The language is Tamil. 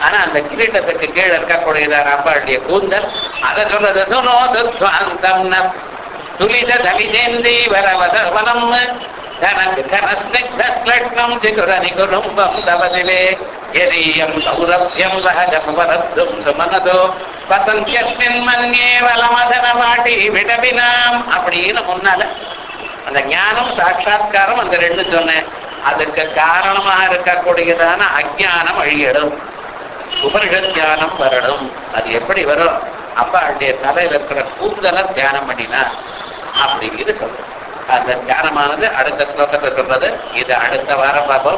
ஆனா அந்த கிரீட்டத்துக்கு கீழே இருக்கக்கூடியதான அம்பாளுடைய கூந்தல்? அதை சொல்றது துலித தலிதேந்தி வரவத வனம் தனக்கு தனஸ்னிக்தஸ்லக்னம் ஜிகுரனி குடும்பம் தவசிலே சகஜம் வரத்தும் வசந்தியஸ்மின் மன்யே வலமதன விடபினாம் அப்படின்னு முன்னால அந்த ஞானம் சாட்சா்காரம் அந்த ரெண்டு சொன்னேன். அதுக்கு காரணமாக இருக்கக்கூடியதான அஜானம் அழியிடும் உபனிஷத் தியானம் வரணும். அது எப்படி வரும்? அப்பாளுடைய தலையில் இருக்கிற கூந்தலை தியானம் பண்ணினா அப்படிங்கிறது சொல்றோம். அந்த தியானமானது அடுத்த ஸ்லோகத்தை சொல்றது. இது அடுத்த வாரம் பார்ப்போம்.